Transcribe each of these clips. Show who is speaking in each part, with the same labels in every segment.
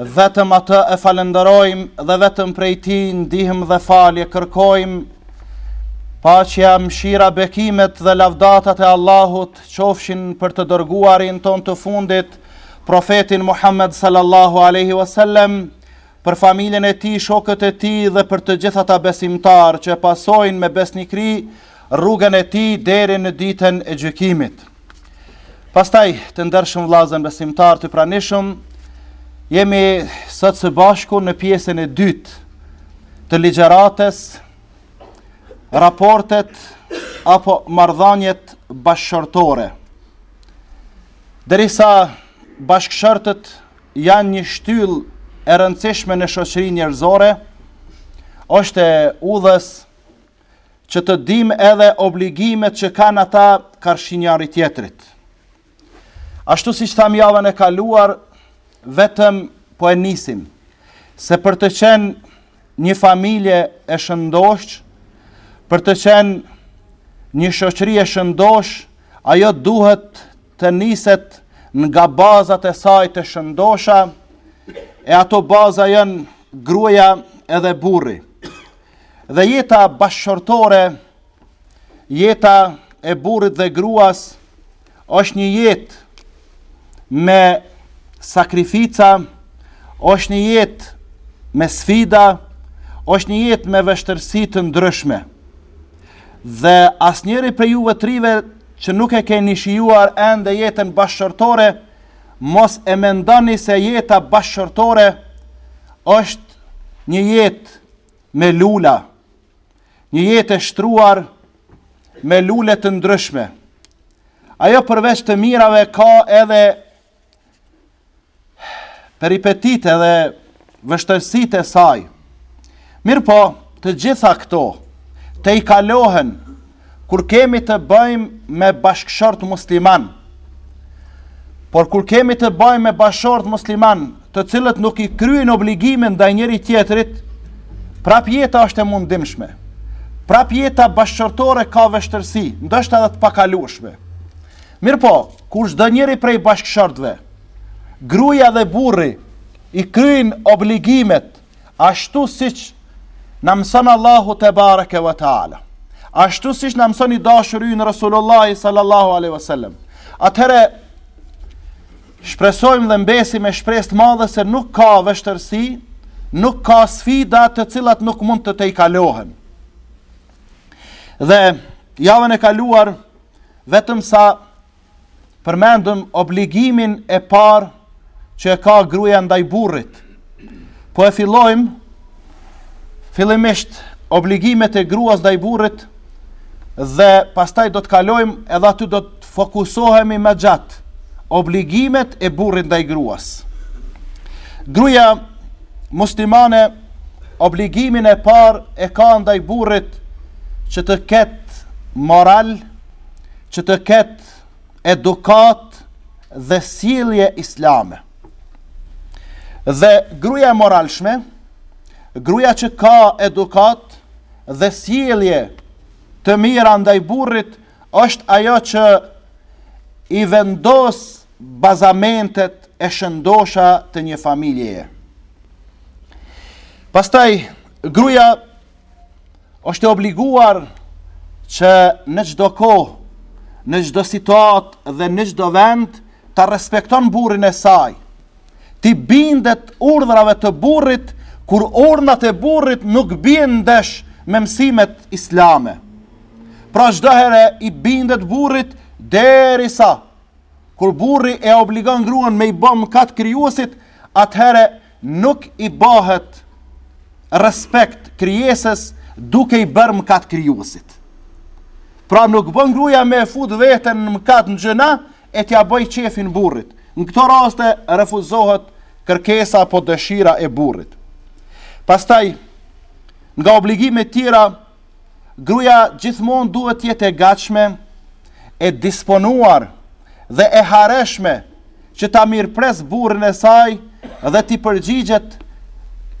Speaker 1: Vetëm atë e falënderojmë dhe vetëm prej tij ndihmë dhe falje kërkojmë. Paqja, mëshira, bekimet dhe lavdatat e Allahut qofshin për të dërguarin tonë të fundit, profetin Muhammed sallallahu alaihi wasallam, për familjen e tij, shokët e tij dhe për të gjithë ata besimtarë që e pasojnë me besnikëri rrugën e tij deri në ditën e gjykimit. Pastaj, të ndershëm vllazën besimtarë të pranishëm, jemi sot së bashku në pjesën e dytë të ligjëratës, raportet apo marrëdhaniet bashkëshortore. Derisa bashkëshortët janë një shtyllë e rëndësishme në shoqërinë njerëzore, është e udhës që të dimë edhe obligimet që kanë ata karshi njëri-tjetrit. Ashtu siç thamë javën e kaluar, vetëm po e nisim, se për të qenë një familje e shëndoshë, për të qenë një shoqëri e shëndoshë, ajo duhet të niset nga bazat e saj të shëndosha, e ato baza janë gruaja edhe burri. Dhe jeta bashkëshortore, jeta e burrit dhe gruas është një jetë me sakrifica, është një jetë me sfida, është një jetë me vështirësi të ndryshme. Dhe asnjëri prej juve të rinjve që nuk e keni shijuar ende jetën bashkëshortore, mos e mendoni se jeta bashkëshortore është një jetë me lula, një jetë e shtruar me lule të ndryshme. Ajo përveç të mirave ka edhe peripecitë edhe vështirësitë e saj. Mirëpo, të gjitha këto, tejkalohen kur kemi të bëjmë me bashkëshort muslimanë. Por kur kemi të bëjmë me bashkëshortë muslimanë, të cilët nuk i kryejnë obligimet ndaj njëri-tjetrit, prapë jeta është e mundimshme. Prapë jeta bashkëshortore ka vështirësi, ndoshta edhe të pakalueshme. Mirëpo, kur çdo njëri prej bashkëshortëve, gruaja dhe burri i kryejnë obligimet ashtu siç na mëson Allahu tebareke ve teala. Ashtu siç na mëson i dashuri ynë Resulullah sallallahu alaihi wasallam. Atëherë shpresojmë dhe mbesim me shpresë të madhe se nuk ka vështirësi, nuk ka sfida të cilat nuk mund të tejkalohen. Dhe javën e kaluar vetëm sa përmendëm obligimin e parë që e ka gruja ndaj burrit. Po e fillojmë fillimisht obligimet e gruas ndaj burrit dhe pastaj do të kalojmë edhe aty do të fokusohemi më gjatë obligimet e burrit ndaj gruas. Gruja muslimane obligimin e parë e ka ndaj burrit që të ketë moral që të ketë edukatë dhe sjellje islame. Dhe gruja e moralshme, gruja që ka edukatë dhe sjellje të mira ndaj burrit, është ajo që i vendos bazamentet e shëndosha të një familjeje. Pastaj, gruja është e obliguar që në çdo kohë, në çdo situatë dhe në çdo vend ta respekton burrin e saj. T'i bindet urdhrave të burrit kur urdhrat e burrit nuk bien ndesh me mësimet islame. Pra çdo herë i bindet burrit derisa Kur burri e obligon gruan me i ba mëkat krijuesit, atëherë nuk i bëhet respekt krijesës duke i bërë mëkat krijuesit. Pra nuk bën gruaja me fut veten në mëkat në gjynah e t'ia bëjë qejfin burrit. Në këto raste refuzohet kërkesa apo dëshira e burrit. Pastaj nga obligimet tjera Gruja gjithmonë duhet të jetë e gatshme, e disponuar dhe e hareshme që ta mirëpres burrin e saj dhe t'i përgjigjet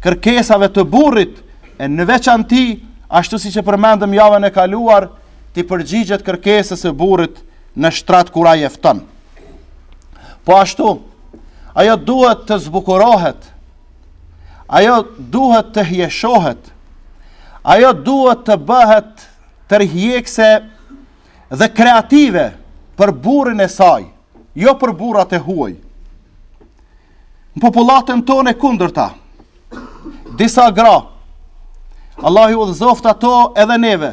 Speaker 1: kërkesave të burrit, e në veçanti, ashtu siç e përmendëm javën e kaluar, t'i përgjigjet kërkesës së burrit në shtrat kur ai e fton. Po ashtu, ajo duhet të zbukurohet, Ajo duhet të hijeshohet. Ajo duhet të bëhet tërheqëse dhe kreative për burrin e saj, jo për burrat e huaj. Në popullatën tonë e kundërta, disa gra, Allahu i udhëzoftë ato edhe neve,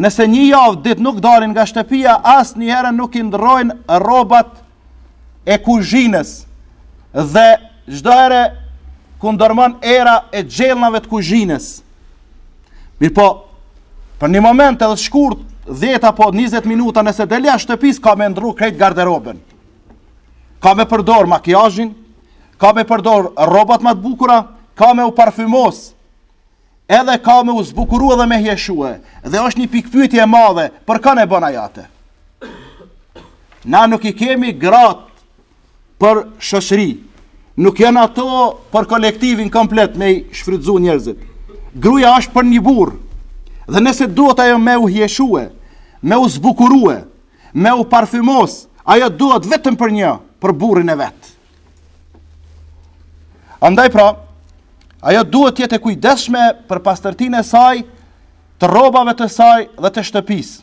Speaker 1: nëse një javë ditë nuk dalin nga shtëpia, asnjëherë nuk i ndërrojnë rrobat e kuzhinës dhe çdo herë kundërmon era e gjellnave të kuzhinës. Mirëpo, për një moment edhe shkurt, 10 apo 20 minuta nëse del jashtë shtëpisë ka me ndrru krejt garderobën. Ka me përdor makijazhin, ka me përdor rrobat ma të bukura, ka me u parfymos. Edhe ka me u zbukuru edhe me hjeshue, dhe është një pikëpyetje e madhe, për kënd e bën ajo atë? Na nuk i kemi gratë për shoqëri, nuk janë ato për kolektivin komplet me i shfrytëzu njerëzit. Gruja është për një burrë, dhe nëse duhet ajo me u hjeshue, me u zbukurue, me u parfymos, ajo duhet vetëm për një, për burrin e vet. Andaj pra, ajo duhet të jetë e kujdesshme për pastërtinë e saj, të rrobave të saj dhe të shtëpisë.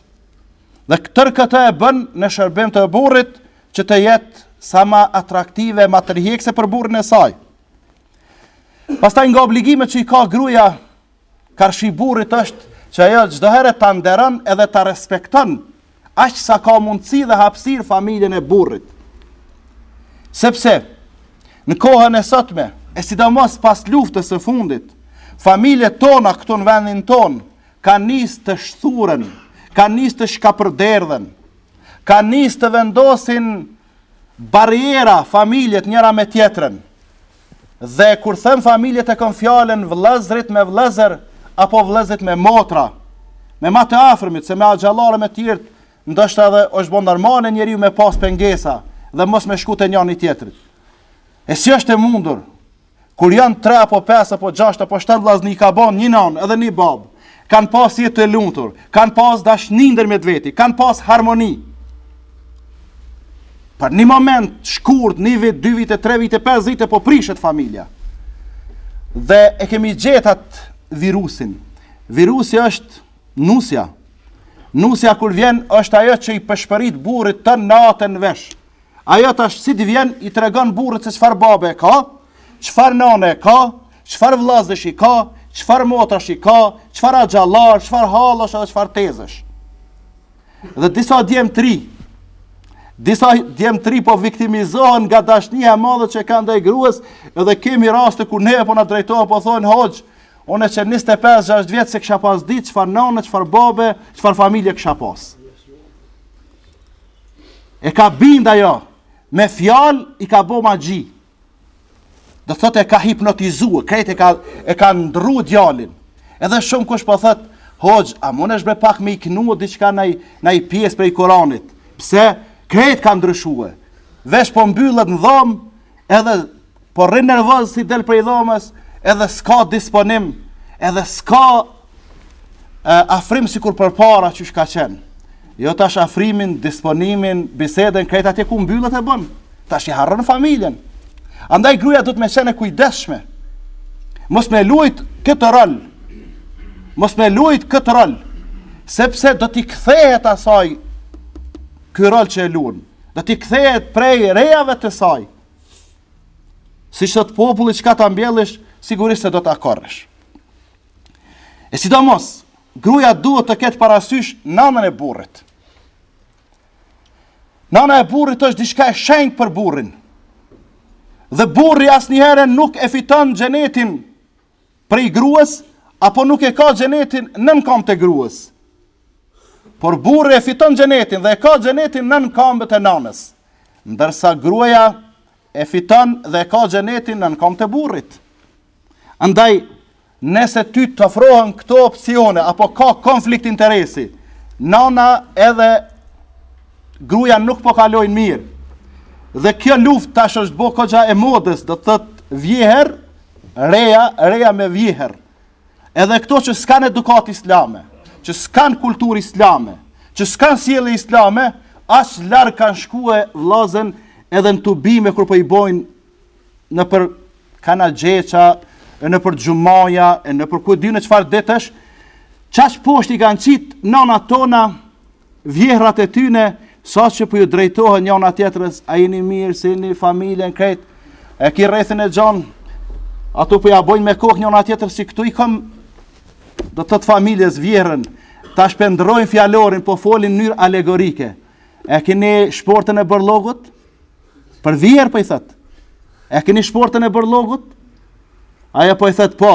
Speaker 1: Dhe këtër këtë e bën në shërbim të burrit që të jetë sa ma atraktive, ma tërheqëse për burrin e saj. Pastaj nga obligimet që i ka gruja Karshi burrit është që ajo çdo herë ta nderon edhe ta respekton aq sa ka mundësi dhe hapësirë familjen e burrit. Sepse në kohën e sotme, e sidomos pas luftës së fundit, familjet tona këtu në vendin tonë kanë nis të shthuren, kanë nis të shkapërderdhen, kanë nis të vendosin barriera familjet njëra me tjetrën. Dhe kur them familje e kam fjalën vëllezërit me vëllezër apo vëllezërit me motra, me më të afërmit se me axhallarë e me të tjerë, ndoshta edhe është bën normale njeriu me pas pengesa dhe mos me shku te njëri tjetri. E si është e mundur? Kur janë 3 apo 5 apo 6 apo 7 vllazën i ka bën një nënë edhe një babë. kanë pas jetë të lumtur, kanë pas dashni ndërmjet veti, kanë pas harmoni. Për një moment, shkurt, një vit, dy vite, tre vite, pes vite, po prishet familja. Dhe e kemi gjet at virusin. Virusi është nusja. Nusja kur vjen është ajo që i pëshpërit burrit natën në vesh. Ajo tash si të vjen i tregon burrit se çfarë babe e ka, çfarë nane e ka, çfarë vëllazësh i ka, çfarë motrash i ka, çfarë axhallar, çfarë hallosh edhe çfarë tezësh. Dhe disa djem të ri, disa djem të ri po viktimizohen nga dashnia e madhe që kanë ndaj gruas, edhe kemi raste kur ne apo na drejtohen po thonë hoxh, unë që 25-6 vjet s'e kisha pas ditë çfarë nane, çfarë babe, çfarë familje kisha pas. e ka bind ajo, me fjal i ka bo magji, dhe thot e ka hipnotizue, krejt e ka, e ka ndru djalin, edhe shumë kush po thot, hoxh, a mun është bre pak me i knu diçka naj, naj pjesë prej Kuranit, pse krejt ka ndryshue, veç po mbyllet në dhomë, edhe Po rrin nervoz si del prej dhomës, edhe s'ka disponim, edhe s'ka afrim sikur përpara qysh ka qenë. Jo tash afrimin, disponimin, biseden, krejt atje ku mbyllet e bënë. Tash i harron familjen. Andaj gruja duhet me qenë e kujdesshme. Mos me luajt këtë rol. Mos me luajt këtë rol. Sepse do t'i kthehet asaj ky rol që e luan. Do t'i kthehet prej rejave të saj. Siç thotë populli çka ta mbjellësh, sigurisht se do ta korrësh. E sidomos, gruja duhet të ketë parasysh nanën e burrit. Nana e burrit është diçka e shenjtë për burrin. Dhe burri asnjëherë nuk e fiton xhenetin prej gruës, apo nuk e ka xhenetin nën kambët e gruës. Por burri e fiton xhenetin dhe e ka xhenetin nën kambët e nanës. Ndërsa gruaja e fiton dhe e ka xhenetin nën kambët e burrit. Andaj, nëse ty të ofrohen këto opsione, apo ka konflikt interesi, nana edhe gruja nuk po kalojnë mirë, dhe kjo luftë tash është bo kogja e modës, do të thotë vjehërr, Reja, reja me vjehërr. Edhe këto që s'kan edukatë islame, që s'kan kulturë islame, që s'kan sjellje islame, aq larg kanë shkue vllazën edhe në tubime kur po i bojnë nëpër kanagjeqa, e nëpër xhumaja, e nëpër ku e di unë çfarë ditësh, qaq poshtë i kanë qitë nana tona, vjehrrat e tyne, saqë po ju drejtohen njëna tjetrës, a jeni mirë, si jeni familjen krejt, e ki rrethin e gjanë, ato po ja bojnë me kokë njëna tjetrës, s'e këtu i kam, do të thotë familjes vjehrrën, tash po e ndrrojnë fjalorin, po folin n'mënyrë alegorike, e keni shportën e bërlogut, për vjehërr po i thotë, e keni shportën e bërlogut, ajo po i thotë po,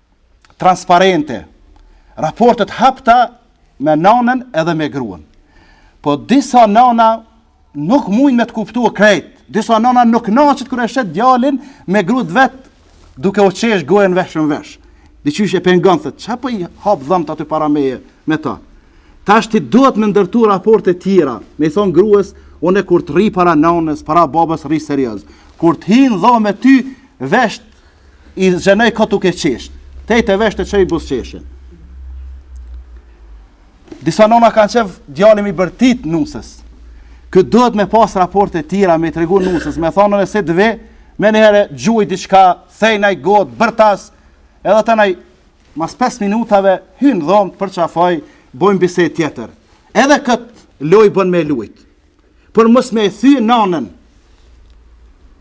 Speaker 1: transparente, raporte t'hapta me nanën edhe me gruën. Po disa nana nuk mujn me të kuptue krejt, disa nana nuk knaqet kur e sheh djalin me grue t'vet duke u qesh gojën vesh n'vesh. Dhe qysh e pengon, thotë, çka po i hapë dhëmët aty para meje me ta? Tash ti duhet me ndërtu raporte tjera, me i thanë gruës, unë kur të rri para nanës, para babës, rri serioz. Kur të hi n'dhomë me ty, vesht I zgjeroj ka tuk e qesht. Tej te vesht e që i buzqeshim. Disa nona kanë qef djali me i bërtit nusës. Këtu duhet me pas raporte tjera, me i tregu nusës, me thanë nëse t'vi, menjëherë gjuj diçka, thej naj gotë, bërtas, edhe ti qaj, mas 5 minutave, hyn n'dhomë, përqafoj, bojmë bisedë tjetër. Edhe këtë lojë bën me lujtë. për mos me e thy nanën.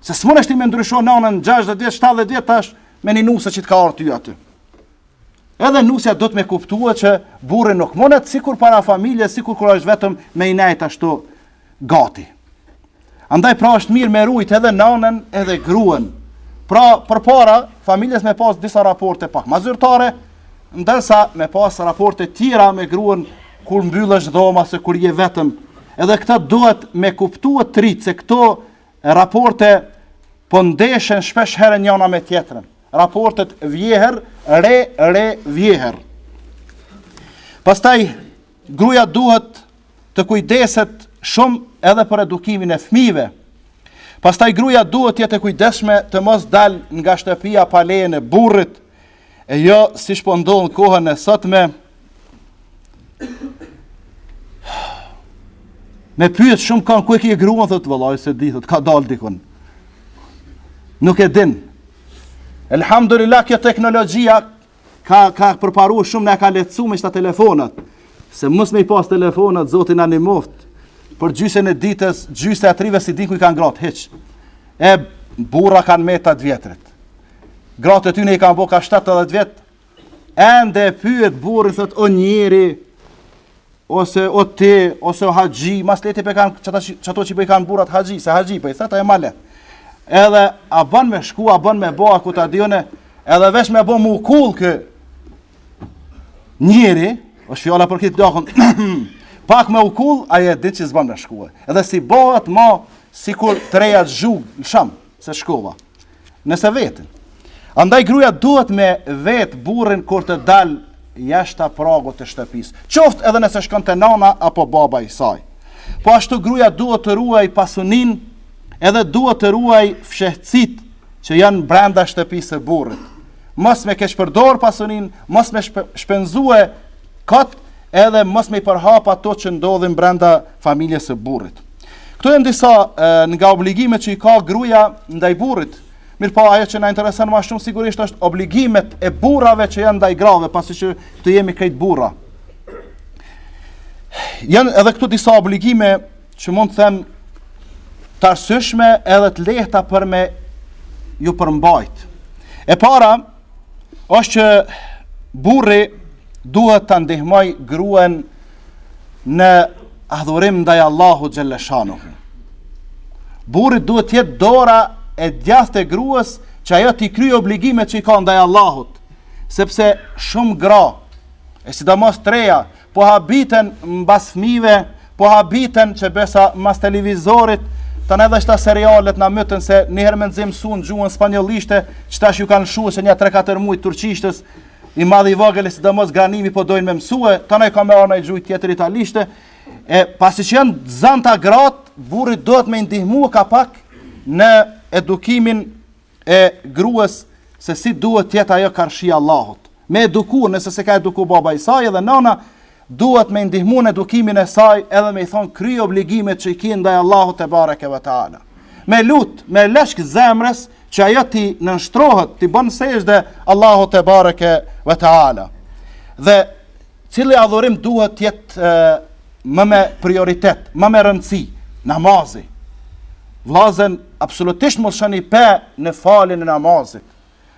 Speaker 1: Se s'mon është ti me ndrysho nanën 60 vjetë, 70 vjetë tash me një nuse që të ka ardh ty aty. Edhe nusja duhet me kuptu që burri nuk munet sikur para familjes, sikur kur është vetëm me i nejt ashtu gati. Andaj pra është mirë me rujt edhe nanën edhe gruen. Pra përpara familjes me pas disa raporte pak ma zyrtare, ndërsa me pas raporte tjera me gruan kur mbyllet dhoma ose kur je vetëm. Edhe këtë duhet me kuptu të rijtë se këto raporte po ndeshen shpesh herë njana me tjetrën. Raportet vjehërr, re, re, vjehërr. Pastaj, gruja duhet të kujdeset shumë edhe për edukimin e fmijve. Pastaj, gruja duhet të jetë e kujdesshme të mos dalë nga shtëpia pa lejen e burrit, E jo, siç po ndodh në kohën e sotme, me pyet shumëkënd ku e ke gruan, thot vallahi s'e di, thot ka dalë dikun. Nuk e din. Elhamdulillah kjo teknologjia ka ka përparuar shumë na ka lehtësuar me këta telefonat. Se mos me i pas telefonat zoti na nimoft. Për gjysën e ditës, gjysë e të rive s'i din ku i kanë gratë, hiç. E burra kanë met të vjetrit. Gratë e tyne i kanë bo ka 70 vjet. Ende e pyet burrin thot o njeri ose o ti ose o haxhi, mas leti pe kanë çata çato që i kanë burrat haxhi, se haxhi po i thot ajo male. Edhe a bën me shku, a bën me bë, a ku ta dione, edhe vesh me bë mu kull kë njëri, osht fjala për këtë lakon, pak me u kull, a e dit që s'ban me shkue. Edhe si bëhet ma, sikur të reja zhug, në sham, Se shkova. Nëse vetin. Andaj gruja duhet me vetë burrin kur të dalë jashta pragut të shtëpisë. Qoftë edhe nëse shkon te nana apo baba i saj. Po ashtu gruja duhet të ruajë pasuninë edhe duhet të ruajë fshehtësitë që janë brenda shtëpisë së burrit. Mos me keqpërdor pasuninë, mos me shpenzue kot edhe mos me i përhap ato që ndodhin brenda familjes së burrit. Këto janë disa e, nga obligimet që i ka gruja ndaj burrit. Mirpo ajo që na intereson ma shumë sigurisht është obligimet e burrave që janë ndaj grave, pasi që jemi krejt burra. Janë edhe këtu disa obligime që mund të them të arsyshme edhe të lehta për me ju përmbajt. E para, është që burri duhet ta ndihmojë gruen në adhurim ndaj Allahu Xhelleshanuhu. Burri duhet të jetë dora e djathtë e grues që ajo t'i kryjë obligimet që i ka ndaj Allahut. Sepse shumë gra, e sidomos t'reja, Po habiten mbas fëmijëve, po habiten që besa mbas televizorit, tani edhe këta serialet na mytën se një herë me nxitim msun gjuhën spanjollishte, që tash ju kanë lshu qe nja 3-4 muaj turqishtës, i madh i vogël sidomos granimi po dojn me mësue, tani ka me ardh naj gjuhë tjetër italishte. E pasi që janë zanta gratë, burri duhet me i ndihmu ka pak në edukimin e gruës se si duhet të jetë ajo karshi Allahut. Me eduku, nëse s'e ka eduku baba i saj edhe nana, duhet me i ndihmu në edukimin e saj edhe me i thonë kryj obligimet që i ki ndaj Allahut tebareke ve teala. Me lut, me lëshk zemrës që ajo t'i nënshtrohet, t'i bën sexhde Allahut tebareke ve teala. Dhe Cili adhurim duhet të jetë më me prioritet, më me rëndësi, namazi. Vllazën absolutisht mos lshoni pe në faljen e namazit.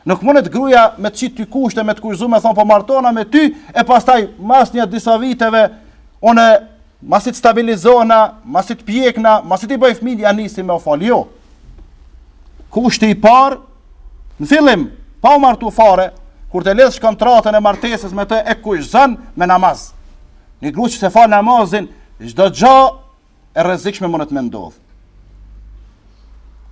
Speaker 1: Nuk mundet gruaja me të qit ty kushte me të kushtëzu me thon po martona me ty e pastaj mas nja disa viteve unë masi të stabilizona, masi të pjekna, masi t'i bëj fëmijë ja nisi me u fal. Jo. kushti i parë, në fillim, pa u martu fare, kur ta lidhësh kontratën e martesës me të e kushtëzon me namaz. Një gru që s'e fal namazin, çdo gjo e rrezikshme mundet me ndodhë.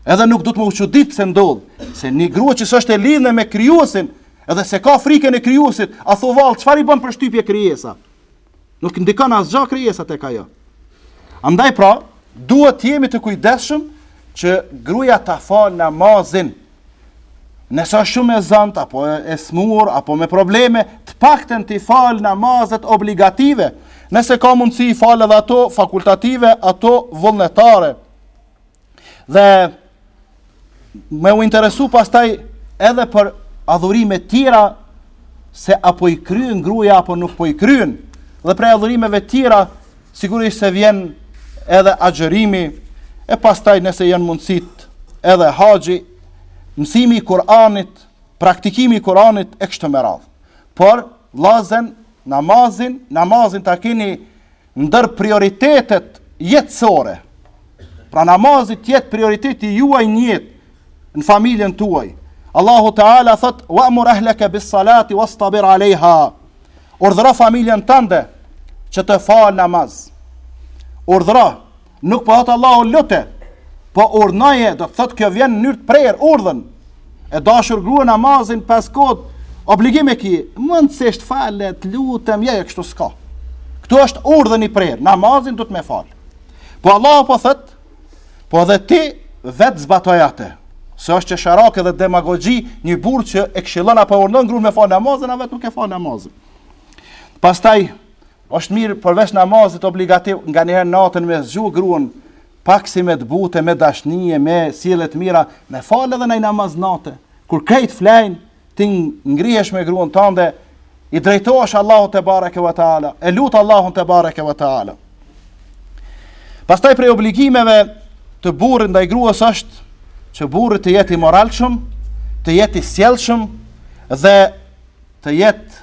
Speaker 1: Edhe nuk duhet me u çudit se ndodhë, se një gru që s'është e lidhë me krijuesin, edhe s'e ka frikën e krijuesit, a thu vallë, çfarë i bën për shtypje krijesa? Nuk ndikon asgjë krijesa tek ajo. Andaj pra, duhet të jemi të kujdesshëm që gruaja ta fal namazin. Nëse është shumë e zëntë apo e smurë apo me probleme, të paktën t'i fal namazet obligative. Nëse ka mundësi, i fal edhe ato fakultative, ato vullnetare. Dhe me u interesu pastaj edhe për adhurime tjera se a po i kryen gruja apo nuk po i kryen. Dhe prej adhurimeve tjera sigurisht se vjen edhe agjërimi e pastaj nëse janë mundësitë edhe haxhi, mësimi i Kur'anit, praktikimi i Kur'anit e kështu me radhë. Por vllazen namazin, namazin ta keni ndër prioritetet jetësore. Pra namazi të jetë prioriteti juaj në jetë, në familjen tuaj. Allahu Teala thot: "Wa amur ahlaka bis salati wastabir alejha." Urdhëro familjen tënde që të fal namaz. Urdhëro Nuk po thotë Allahu lute, po urdhnoje, do të thotë kjo vjen në mënyrë të prerë, urdhën. E dashur grua namazin pash Zotin, obligim e ki, mundësisht fale, lutem, ja, ja, kështu s'ka. Këtu është urdhën i prerë, namazin duhet me falë. Po Allahu po thotë, po dhe ti vetë zbatoje atë, se është qesharake dhe demagogji një burë që e këshillon apo urdhën grua me falë namazin, a vetë nuk e fal namazin. Pastaj, Është mirë përveç namazit obligativ nganjëherë natën me zgju gruan pak si me të butë, me dashni e me sjellje të mira, me fal edhe ndonj namaz nate. Kur krejt flejnë, ti ngrihesh me gruan tënde, i drejtohesh Allahut te bareke ve teala, e lut Allahun te bareke ve teala. Pastaj prej obligimeve të burrit ndaj gruas është që burri të jetë i moralshëm, të jetë i sjellshëm dhe të jetë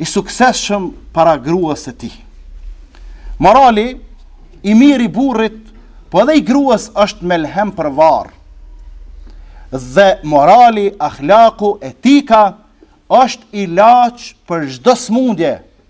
Speaker 1: i suksesshëm para gruas së tij. Morali i mirë i burrit, po edhe i gruas është melhem për varrë. Dhe morali, ahlaku, etika është ilaç për çdo smundje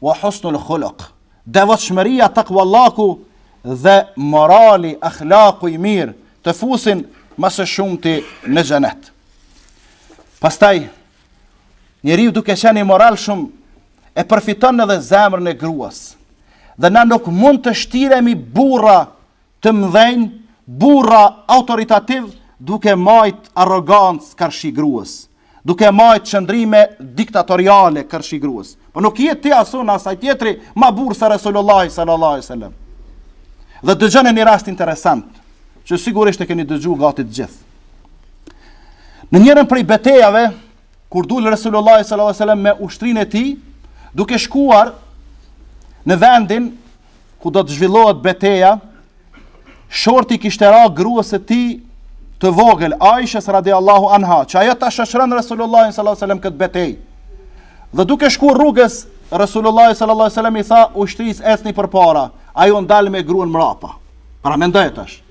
Speaker 1: wa husnul khuluq. Devotshmëria, takvallaku dhe morali, ahlaku i mirë të fusin ma së shumti në xhenet. Pastaj njeriu duke qenë i moralshëm e përfiton edhe zemrën e gruas. Dhe na nuk mund të shtiremi burra të mëdhenj, burra autoritativ duke majt arrogancë karshi gruas. duke majt qëndrime diktatoriale karshi gruës. Po nuk je ti as unë as ai tjetri, ma burrë se Resulullahi sallallahu alaihi wasallam. Dhe dëgjone një rast interesant, që sigurisht e keni dëgju gati të gjithë. Në njërën prej betejave, kur dul Resulullahi sallallahu alaihi wasallam me ushtrinë e tij, duke shkuar në vendin ku do të zhvillohet beteja, shorti kishte ra gruës së tij të vogël, Aishës radi Allahu anha, që ajo ta shoqnon Resulullah s.a.s. këtë betejë. Dhe duke shku rrugës, Resulullah s.a.s. i tha ushtrisë, ecni përpara, ai u ndal me gruën mrapa. Pra mendojeni tash.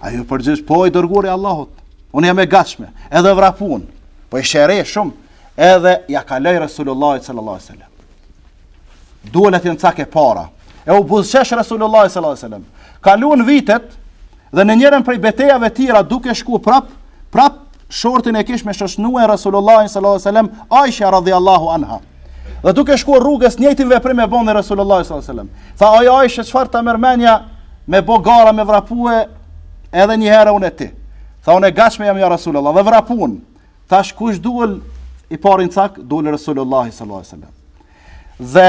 Speaker 1: Ajo u përgjigj, po i dërguari i Allahut, unë jam e gatshme, edhe vrapun. Po ish e re shumë, edhe ia kaloi Resulullah sallallahu alaihi wasallam. Duel ajo n'cak e para. E u buzëqesh Resulullah sallallahu alaihi wasallam. Kaluan vitet dhe në njërën prej betejave të tjera duke shku prap, prap shortin e kish me shoqnue Resulullah sallallahu alaihi wasallam Aisha radhiyallahu anha. Dhe duke shkuar rrugës, njëjtin veprim e bën Resulullah sallallahu alajhi wasallam. Tha oj Aishe, çfarë ta merr mendja me bë gara me vrapue edhe një herë unë e ti. Tha unë e gatshme jam ja Resulullah dhe vrapun. Tash kush duel i pari n'cak, duel Resulullah sallallahu alajhi wasallam. Dhe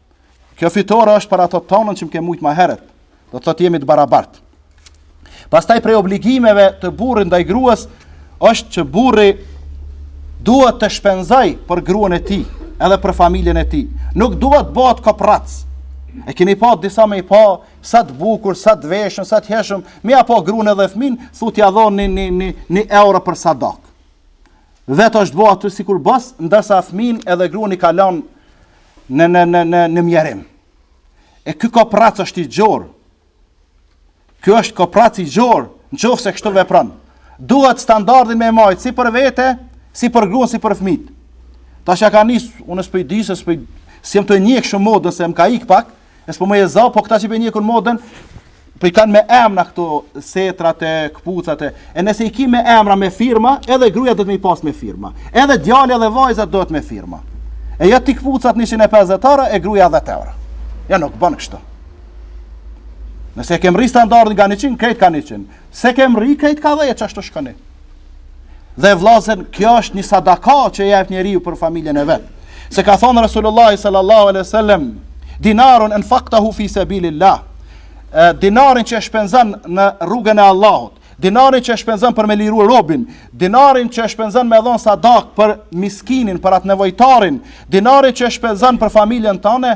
Speaker 1: Kjo fitore është për ato tanën që më ke mujt ma heret, do të thotë jemi të barabartë. Pastaj prej obligimeve të burrit ndaj gruës, është që burri duhet të shpenzojë për gruën e tij, edhe për familjen e tij. Nuk duhet bëhet koprrac. E keni pa disa me i pa, sa të bukur, sa të veshun, sa të hijshëm, me ia pa gruën edhe fmijnë, thu t'ia dhonë një, një, një, një euro për sadakë. vet është bo aty sikur bos, ndërsa fmin edhe grun i ka lan në në në në në mjerim. E ky koprac është i gjor. Ky është koprac i gjor, në qoftë se kështu vepron. Duhet standardin me majt si për vete, si për grun, si për fmit. Tash ja kanë nis, unë s'po di se s'jam tu e njek shumë modën se më ka ik pak, E s'po muj e za, po këta që po e njekun modën, po i kanë me emra këto setrat e këpucat e... E nëse i ki me emra me firma, edhe gruja duhet me i pas me firma. Edhe djali edhe vajzat duhet me firma. E ja ti këpucat 150 euro, e gruja 10 euro. Ja nuk ban kështu. Nëse e kemë rrit standardin ka 100, krejt ka 100. Nëse kem rri krejt ka 10 e qashtu shkoni. Dhe vllazën, kjo është një sadaka që e jep njeriu për familjen e vet. Se ka thonë Resulullah sallallahu alaihi wasallam, dinarun anfaqtahu fi sabilillah. Dinarin që e shpenzon në rrugën e Allahut, dinarin që e shpenzon për me liru robin, dinarin që e shpenzon me dhon sadak për miskinin, për atë nevojtarin, dinarin që e shpenzon për familjen tane,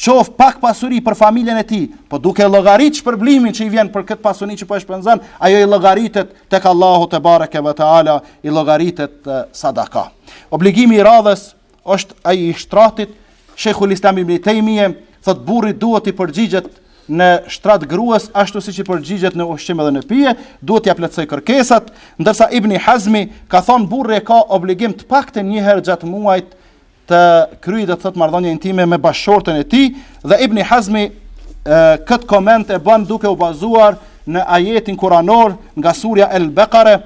Speaker 1: qoftë pak pasuri për familjen e tij, po duke llogarit shpërblimin që i vjen për këtë pasuri që po e shpenzon, ajo i llogaritet tek Allahu tebareke ve teala, i llogaritet sadaka. Obligimi i radhës është ai i shtratit, Sheikhul Islam Ibn Taymije thotë burri duhet t'i përgjigjet në shtrat gruas ashtu siç i përgjigjet në ushqim edhe në pije, duhet t'ia plotësoj kërkesat, ndërsa Ibn Hazmi ka thonë burri e ka obligim të paktën një herë gjatë muajit të kryej do të thotë marrdhonie intime me bashkëshorten e tij dhe Ibn Hazmi kët koment e bën duke u bazuar në ajetin kuranor nga surja El Bekare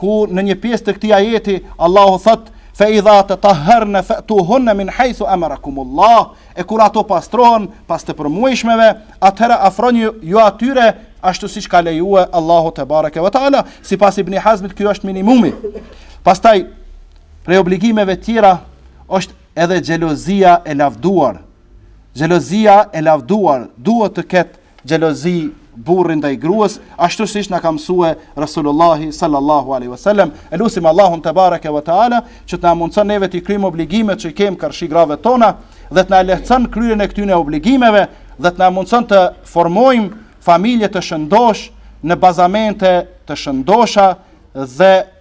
Speaker 1: ku në një pjesë të këtij ajeti Allahu thotë fa idha tatahharna fatuhunna min haythu amarakum Allah e kur ato pastrohen pas të përmuajshmeve atëherë afronju atyre ashtu siç ka lejue Allahu tebareke ve teala sipas Ibn Hazmit kjo është minimumi pastaj Prej obligimeve tjera është edhe xhelozia e lavduar. Xhelozia e lavduar duhet të ketë xhelozi burri ndaj grues, ashtu siç na ka msue Resulullah sallallahu alaihi wasallam, e lusim Allahun tebareke ve teala që të na mundson neve t'i kryejmë obligimet që i kemi karshi grave tona dhe të na lehtëson kryerjen e këtyne obligimeve dhe të na mundson të formojmë familje të shëndosh në bazamente të shëndosha dhe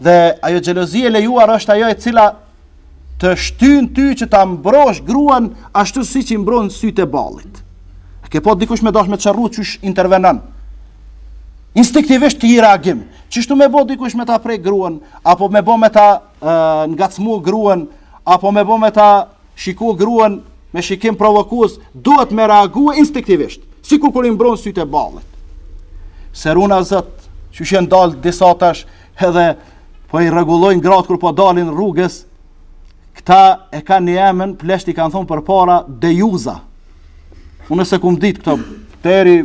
Speaker 1: Dhe ajo xhelozi e lejuar është ajo e cila të shtyn ty që ta mbrosh gruan ashtu siç i mbron sytë e ballit. A ke pa dikush me dasht me t'qorru qysh intervenon? Instinktivisht ki reagim. Qështu me bo dikush me ta prek gruan apo me bo me ta uh, ngacmu gruan apo me bo me ta Shiko gruan me shikim provokues, duhet me reagu instinktivisht, sikur kur i mbron sytë e ballit. Se runa Zot, qysh janë dalë disa tash, edhe po i rregullojnë gratë kur po dalin rrugës, këta e kanë një emën, pleqtë i kanë thonë përpara, dejuza. Unë s'e kum ditë këto, teri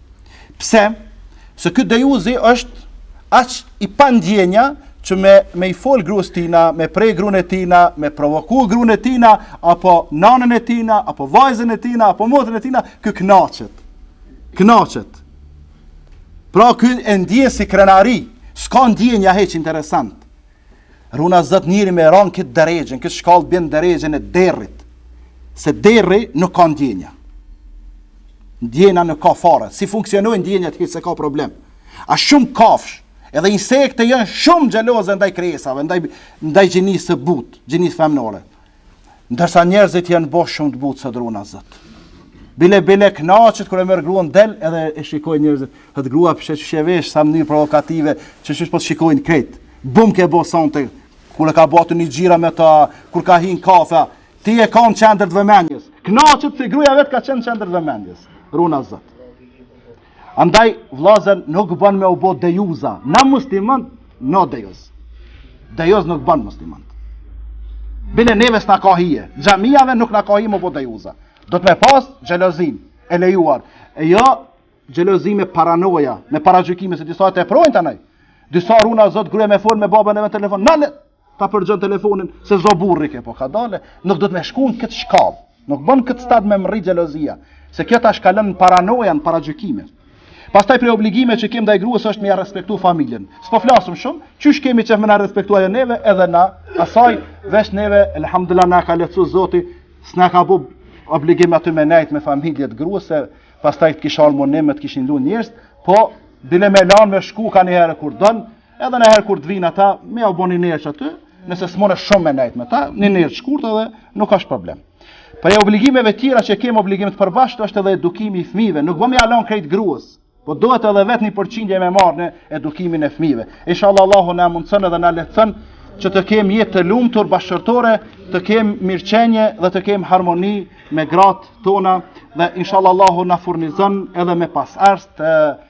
Speaker 1: Pse? Se ky dejuzi është aq i pa ndjenja që me me i fol gruas tina, me prek gruan e tina, me provoku gruan e tina apo nanën e tina, apo vajzën e tina, apo motrën e tina, ky kënaqet. Kënaqet. Pra ky e ndjen si krenari, s'ka ndjenja hiç interesant. Runa Zot njeri me ra n'këtë derexhe, n'këtë shkallë bjen n'derexhen e derrit. Se derri nuk ka ndjenja. Ndjenja nuk ka fare. S'i funksionojnë ndjenjat hiç s'e ka problem. A shumë kafshë, edhe insekte janë shumë xheloze ndaj krijesave, ndaj ndaj gjinisë së butë, gjinisë femnore. Ndërsa njerëzit janë bo shumë të butë sot runa Zot. Bile, bile, knaqet kur e merr gruan del edhe e shikojnë njerëzit. Hëtë grua pse qysh je vesh sa mënyrë provokative që që po të shikojnë krejt. Bum ke bo sonte, kur e ka ba atë një xhiro me ta, kur ka hi në kafe, ti je kan në qendër të vëmendjes. Knaqet se gruja vet ka qenë në qendër të vëmendjes. Runa Zot. Andaj vllazën nuk bën me u bë dejuza, na musliman no dejuz. Dejuz nuk bën musliman. Bile neve s'na ka hije, xhamiave nuk na ka hije me u bë dejuza. Duhet me pas xhelozinë e lejuar. E jo xhelozi me paranoja, me paragjykime se disa e teprojnë tanaj. Disa runa Zot gruaja me fol me babën e vet n'telefon. Na Ta përgjon telefonin, se zo burri ke, po kadale, nuk duhet me shku në këtë shkallë, nuk bën këtë stad me mrri xhelozia, se kjo tash kalon në paranoja në paragjykime. Pastaj prej obligimeve që kem ndaj gruës është me ja respektu familjen. S'po flasim shumë, qysh kemi qejf me na respektu ajo neve edhe na, asaj, veç neve, elhamdulilah, na ka lehtsu Zoti, s'na ka bo obligim aty me nejt me familje t'gruës, se pastaj të kishalë më neme, të kishin lu njerëz, po, bile me lanë me shku ka njëherë kur don, Edhe një herë kur të vinë ata, me ja u bo një ner qaty, nëse s'munesh shumë me nejt me ta, një ner të shkurtë edhe nuk është problem. Prej obligimeve tjera që kemi obligim të përbashkët është edhe edukimi i fmive, nuk bën me ia lon krejt gruës, po duhet edhe vetë një përqindje me marrë në edukimin e fmive. Inshallah Allahu na mundëson edhe na lehtëson që të kemi jetë të lumtur bashkëshortore, të kemi mirëqenie dhe të kemi harmoni me gratë tona dhe inshallah Allahu na furnizon edhe me
Speaker 2: pasardhës